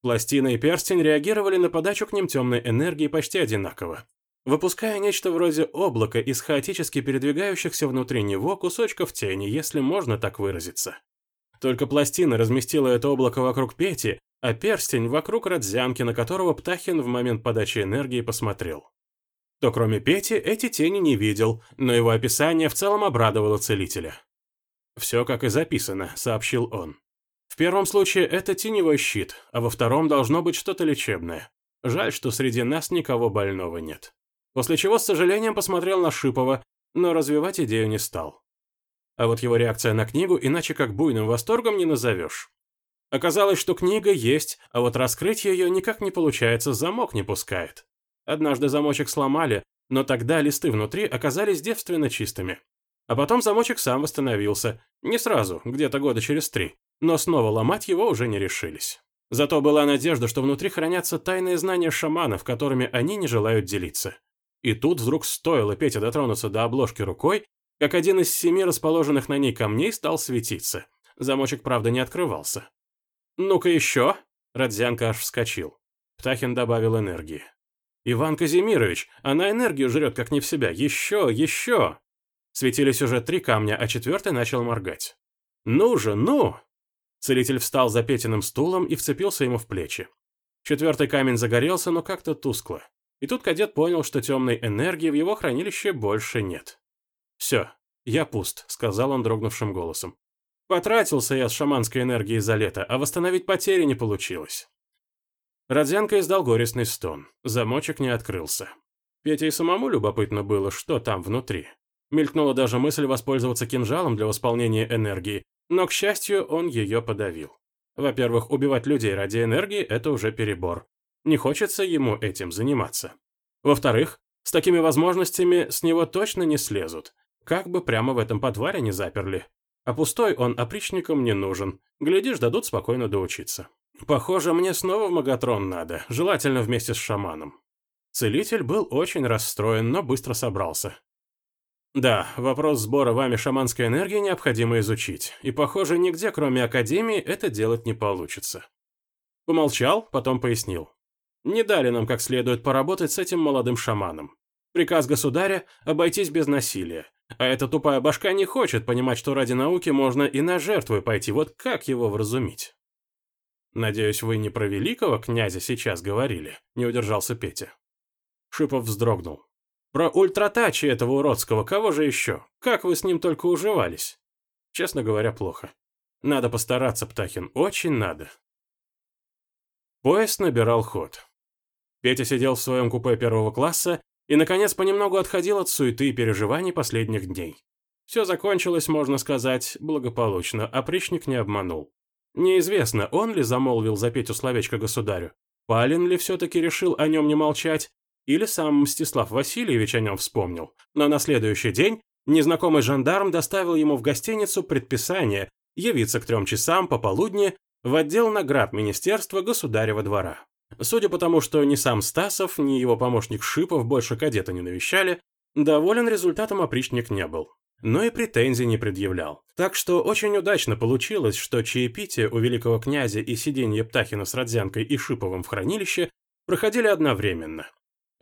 Пластина и перстень реагировали на подачу к ним темной энергии почти одинаково выпуская нечто вроде облака из хаотически передвигающихся внутри него кусочков тени, если можно так выразиться. Только пластина разместила это облако вокруг Пети, а перстень вокруг Родзянки, на которого Птахин в момент подачи энергии посмотрел. То кроме Пети эти тени не видел, но его описание в целом обрадовало целителя. «Все как и записано», — сообщил он. «В первом случае это теневой щит, а во втором должно быть что-то лечебное. Жаль, что среди нас никого больного нет» после чего с сожалением посмотрел на Шипова, но развивать идею не стал. А вот его реакция на книгу иначе как буйным восторгом не назовешь. Оказалось, что книга есть, а вот раскрыть ее никак не получается, замок не пускает. Однажды замочек сломали, но тогда листы внутри оказались девственно чистыми. А потом замочек сам восстановился. Не сразу, где-то года через три. Но снова ломать его уже не решились. Зато была надежда, что внутри хранятся тайные знания шаманов, которыми они не желают делиться. И тут вдруг стоило Пете дотронуться до обложки рукой, как один из семи расположенных на ней камней стал светиться. Замочек, правда, не открывался. «Ну-ка еще!» Родзянка аж вскочил. Птахин добавил энергии. «Иван Казимирович, она энергию жрет как не в себя. Еще, еще!» Светились уже три камня, а четвертый начал моргать. «Ну же, ну!» Целитель встал за Петиным стулом и вцепился ему в плечи. Четвертый камень загорелся, но как-то тускло. И тут кадет понял, что темной энергии в его хранилище больше нет. «Все, я пуст», — сказал он дрогнувшим голосом. «Потратился я с шаманской энергией за лето, а восстановить потери не получилось». Родзянко издал горестный стон. Замочек не открылся. Пете и самому любопытно было, что там внутри. Мелькнула даже мысль воспользоваться кинжалом для восполнения энергии, но, к счастью, он ее подавил. Во-первых, убивать людей ради энергии – это уже перебор. Не хочется ему этим заниматься. Во-вторых, с такими возможностями с него точно не слезут. Как бы прямо в этом подвале не заперли. А пустой он опричникам не нужен. Глядишь, дадут спокойно доучиться. Похоже, мне снова в Магатрон надо, желательно вместе с шаманом. Целитель был очень расстроен, но быстро собрался. Да, вопрос сбора вами шаманской энергии необходимо изучить, и, похоже, нигде, кроме Академии, это делать не получится. Помолчал, потом пояснил. Не дали нам как следует поработать с этим молодым шаманом. Приказ государя – обойтись без насилия. А эта тупая башка не хочет понимать, что ради науки можно и на жертвы пойти, вот как его вразумить? «Надеюсь, вы не про великого князя сейчас говорили?» – не удержался Петя. Шипов вздрогнул. «Про ультратачи этого уродского, кого же еще? Как вы с ним только уживались?» «Честно говоря, плохо. Надо постараться, Птахин, очень надо». Поезд набирал ход. Петя сидел в своем купе первого класса и, наконец, понемногу отходил от суеты и переживаний последних дней. Все закончилось, можно сказать, благополучно, а причник не обманул. Неизвестно, он ли замолвил за Петю словечко государю, Палин ли все-таки решил о нем не молчать, или сам Мстислав Васильевич о нем вспомнил. Но на следующий день незнакомый жандарм доставил ему в гостиницу предписание явиться к трем часам пополудни в отдел наград Министерства Государева двора. Судя по тому, что ни сам Стасов, ни его помощник Шипов больше кадета не навещали, доволен результатом опричник не был. но и претензий не предъявлял. Так что очень удачно получилось, что чаепитие у великого князя и сиденье Птахина с Родзянкой и Шиповым в хранилище проходили одновременно.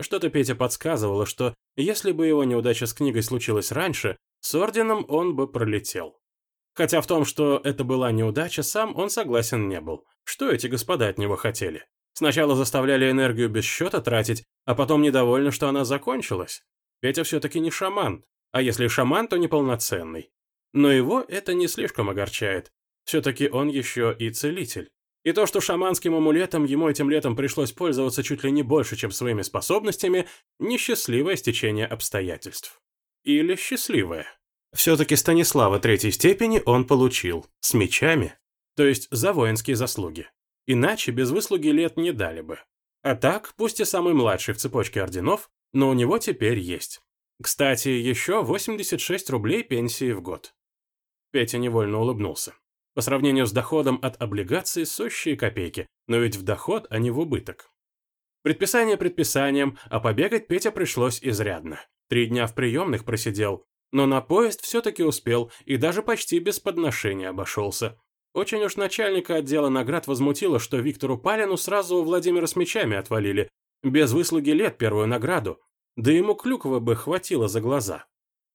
Что-то Петя подсказывало, что если бы его неудача с книгой случилась раньше, с орденом он бы пролетел. Хотя в том, что это была неудача, сам он согласен не был. Что эти господа от него хотели? Сначала заставляли энергию без счета тратить, а потом недовольны, что она закончилась. Петя все-таки не шаман, а если шаман, то неполноценный. Но его это не слишком огорчает. Все-таки он еще и целитель. И то, что шаманским амулетом ему этим летом пришлось пользоваться чуть ли не больше, чем своими способностями, несчастливое стечение обстоятельств. Или счастливое. Все-таки Станислава третьей степени он получил. С мечами. То есть за воинские заслуги. Иначе без выслуги лет не дали бы. А так, пусть и самый младший в цепочке орденов, но у него теперь есть. Кстати, еще 86 рублей пенсии в год. Петя невольно улыбнулся. По сравнению с доходом от облигаций сущие копейки, но ведь в доход, а не в убыток. Предписание предписанием, а побегать Петя пришлось изрядно. Три дня в приемных просидел, но на поезд все-таки успел и даже почти без подношения обошелся. Очень уж начальника отдела наград возмутило, что Виктору Палину сразу у Владимира с мечами отвалили. Без выслуги лет первую награду. Да ему клюквы бы хватило за глаза.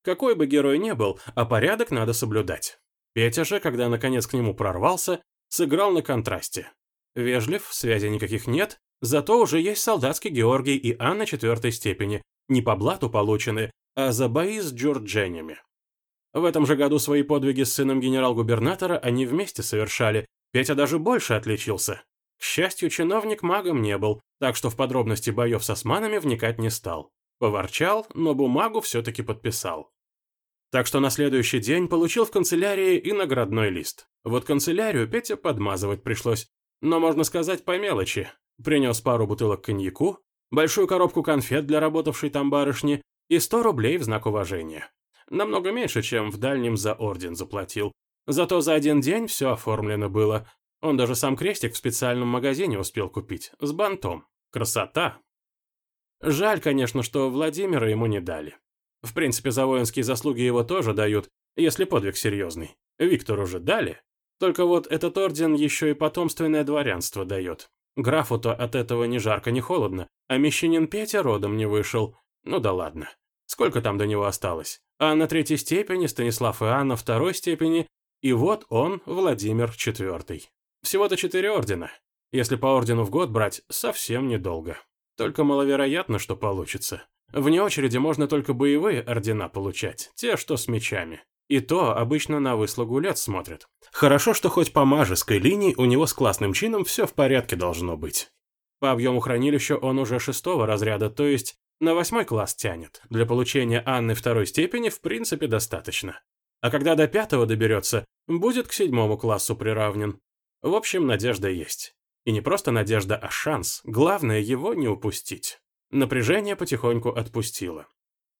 Какой бы герой не был, а порядок надо соблюдать. Петя же, когда наконец к нему прорвался, сыграл на контрасте. Вежлив, связи никаких нет, зато уже есть солдатский Георгий и Анна четвертой степени, не по блату получены, а за бои с джордженями. В этом же году свои подвиги с сыном генерал-губернатора они вместе совершали, Петя даже больше отличился. К счастью, чиновник магом не был, так что в подробности боев с османами вникать не стал. Поворчал, но бумагу все-таки подписал. Так что на следующий день получил в канцелярии и наградной лист. Вот канцелярию Петя подмазывать пришлось. Но, можно сказать, по мелочи. Принес пару бутылок коньяку, большую коробку конфет для работавшей там барышни и 100 рублей в знак уважения. Намного меньше, чем в дальнем за орден заплатил. Зато за один день все оформлено было. Он даже сам крестик в специальном магазине успел купить, с бантом. Красота! Жаль, конечно, что Владимира ему не дали. В принципе, за воинские заслуги его тоже дают, если подвиг серьезный. Виктору уже дали. Только вот этот орден еще и потомственное дворянство дает. Графу-то от этого ни жарко, ни холодно, а мещанин Петя родом не вышел. Ну да ладно. Сколько там до него осталось? А на третьей степени Станислав и Анна второй степени, и вот он, Владимир четвертый. Всего-то четыре ордена. Если по ордену в год брать, совсем недолго. Только маловероятно, что получится. Вне очереди можно только боевые ордена получать, те, что с мечами. И то обычно на выслугу лет смотрят. Хорошо, что хоть по мажеской линии у него с классным чином все в порядке должно быть. По объему хранилища он уже шестого разряда, то есть на восьмой класс тянет. Для получения Анны второй степени в принципе достаточно. А когда до пятого доберется, будет к седьмому классу приравнен. В общем, надежда есть. И не просто надежда, а шанс. Главное его не упустить. Напряжение потихоньку отпустило.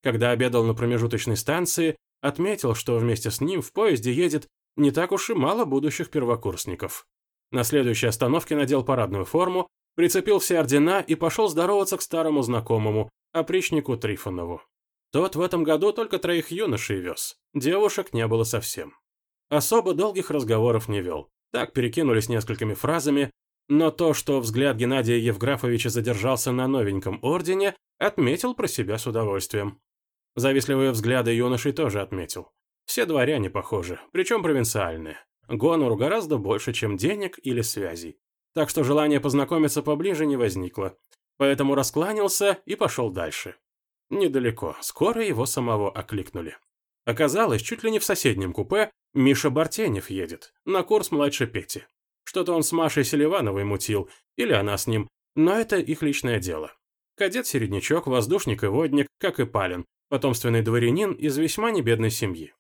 Когда обедал на промежуточной станции, отметил, что вместе с ним в поезде едет не так уж и мало будущих первокурсников. На следующей остановке надел парадную форму, прицепил все ордена и пошел здороваться к старому знакомому, опричнику Трифонову. Тот в этом году только троих юношей вез, девушек не было совсем. Особо долгих разговоров не вел, так перекинулись несколькими фразами, но то, что взгляд Геннадия Евграфовича задержался на новеньком ордене, отметил про себя с удовольствием. Завистливые взгляды юношей тоже отметил. Все дворяне похожи, причем провинциальные. Гонору гораздо больше, чем денег или связей. Так что желание познакомиться поближе не возникло. Поэтому раскланялся и пошел дальше. Недалеко, скоро его самого окликнули. Оказалось, чуть ли не в соседнем купе Миша Бартенев едет, на курс младше Пети. Что-то он с Машей Селивановой мутил, или она с ним, но это их личное дело. Кадет-середнячок, воздушник и водник, как и Палин, потомственный дворянин из весьма небедной семьи.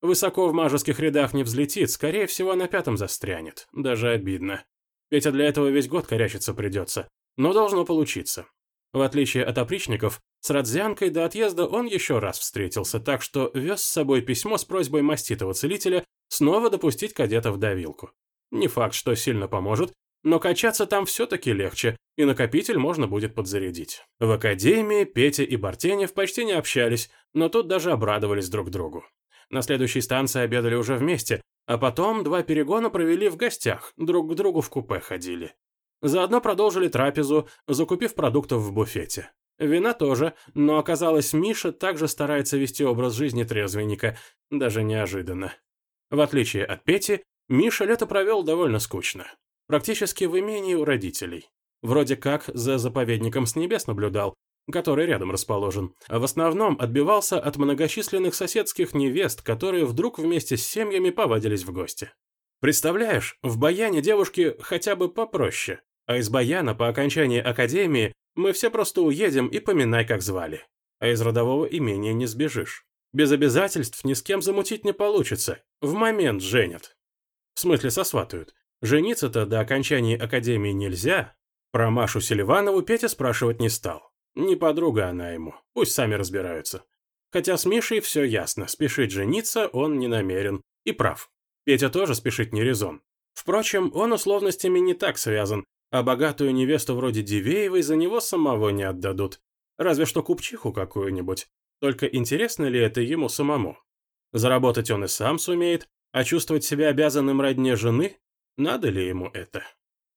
Высоко в мажеских рядах не взлетит, скорее всего, на пятом застрянет. Даже обидно. Петя для этого весь год корячиться придется. Но должно получиться. В отличие от опричников, с Радзянкой до отъезда он еще раз встретился, так что вез с собой письмо с просьбой маститого целителя снова допустить кадета в давилку. Не факт, что сильно поможет, но качаться там все-таки легче, и накопитель можно будет подзарядить. В академии Петя и Бартенев почти не общались, но тут даже обрадовались друг другу. На следующей станции обедали уже вместе, а потом два перегона провели в гостях, друг к другу в купе ходили. Заодно продолжили трапезу, закупив продуктов в буфете. Вина тоже, но оказалось, Миша также старается вести образ жизни трезвенника, даже неожиданно. В отличие от Пети, Миша лето провел довольно скучно. Практически в имении у родителей. Вроде как за заповедником с небес наблюдал, который рядом расположен, а в основном отбивался от многочисленных соседских невест, которые вдруг вместе с семьями повадились в гости. Представляешь, в Баяне девушки хотя бы попроще, а из Баяна по окончании академии мы все просто уедем и поминай, как звали. А из родового имения не сбежишь. Без обязательств ни с кем замутить не получится. В момент женят. В смысле сосватают. Жениться-то до окончания академии нельзя. Про Машу Селиванову Петя спрашивать не стал. Не подруга она ему, пусть сами разбираются. Хотя с Мишей все ясно, спешить жениться он не намерен. И прав. Петя тоже спешить не резон. Впрочем, он условностями не так связан, а богатую невесту вроде Дивеевой за него самого не отдадут. Разве что купчиху какую-нибудь. Только интересно ли это ему самому? Заработать он и сам сумеет, а чувствовать себя обязанным родне жены? Надо ли ему это?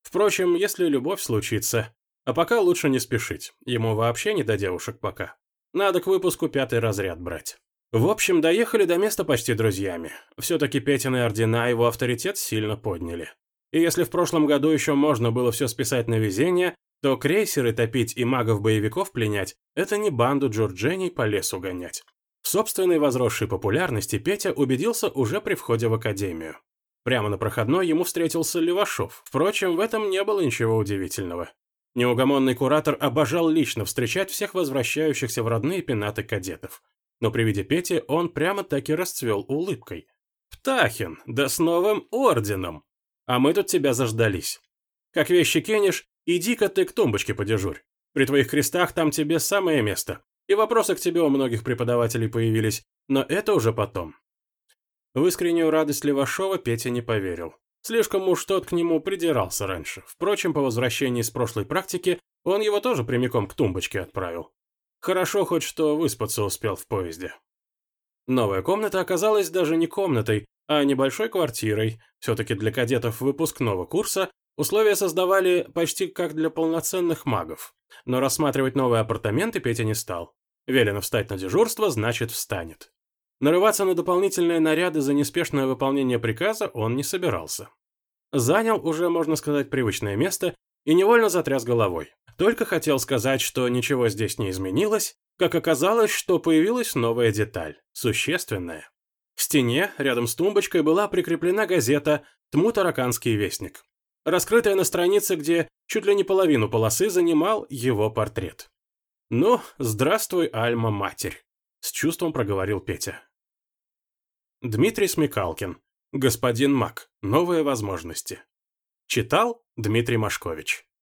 Впрочем, если любовь случится, а пока лучше не спешить, ему вообще не до девушек пока. Надо к выпуску пятый разряд брать. В общем, доехали до места почти друзьями. Все-таки Петины ордена его авторитет сильно подняли. И если в прошлом году еще можно было все списать на везение, то крейсеры топить и магов-боевиков пленять – это не банду Джорджений по лесу гонять. В собственной возросшей популярности Петя убедился уже при входе в академию. Прямо на проходной ему встретился Левашов. Впрочем, в этом не было ничего удивительного. Неугомонный куратор обожал лично встречать всех возвращающихся в родные пенаты кадетов. Но при виде Пети он прямо-таки расцвел улыбкой. «Птахин, да с новым орденом! А мы тут тебя заждались. Как вещи кинешь, иди-ка ты к тумбочке подежурь. При твоих крестах там тебе самое место. И вопросы к тебе у многих преподавателей появились, но это уже потом». В искреннюю радость Левашова Петя не поверил. Слишком уж тот к нему придирался раньше. Впрочем, по возвращении с прошлой практики он его тоже прямиком к тумбочке отправил. Хорошо хоть что выспаться успел в поезде. Новая комната оказалась даже не комнатой, а небольшой квартирой. Все-таки для кадетов выпускного курса условия создавали почти как для полноценных магов. Но рассматривать новые апартаменты Петя не стал. Велено встать на дежурство, значит встанет. Нарываться на дополнительные наряды за неспешное выполнение приказа он не собирался. Занял уже, можно сказать, привычное место и невольно затряс головой. Только хотел сказать, что ничего здесь не изменилось, как оказалось, что появилась новая деталь, существенная. К стене, рядом с тумбочкой, была прикреплена газета «Тму-Тараканский вестник», раскрытая на странице, где чуть ли не половину полосы занимал его портрет. «Ну, здравствуй, Альма-Матерь», — с чувством проговорил Петя. Дмитрий Смекалкин. Господин Мак. Новые возможности. Читал Дмитрий Машкович.